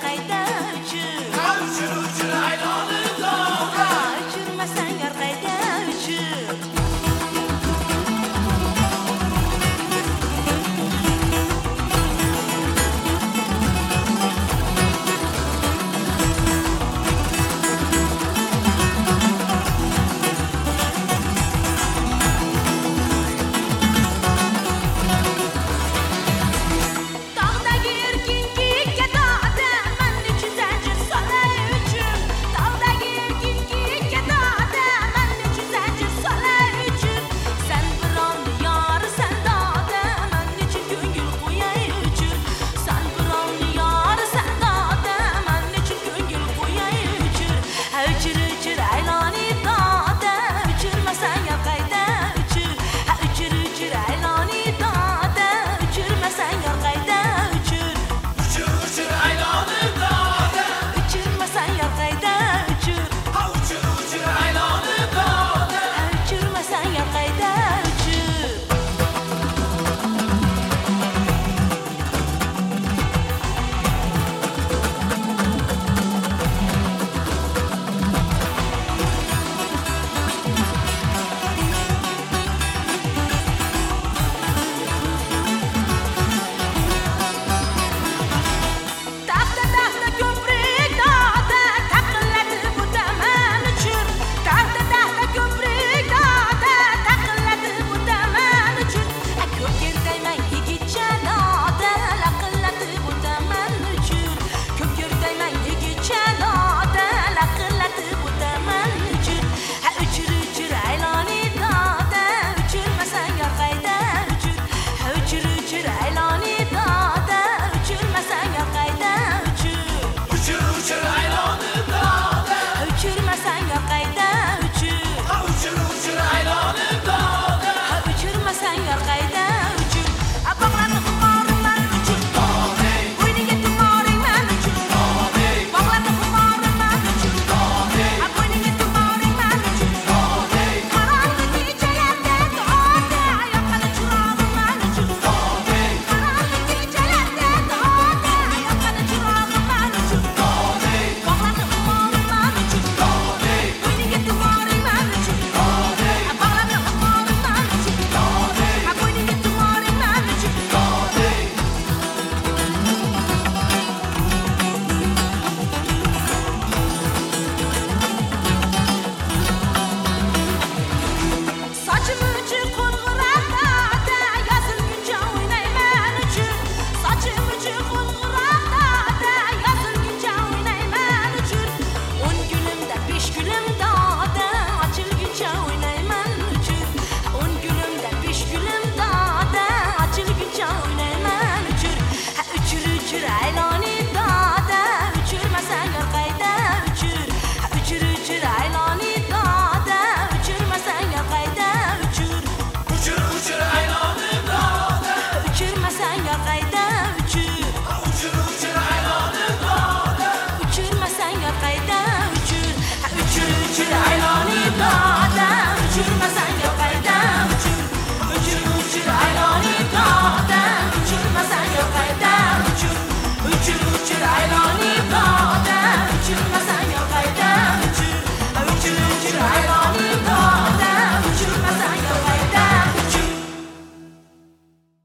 caída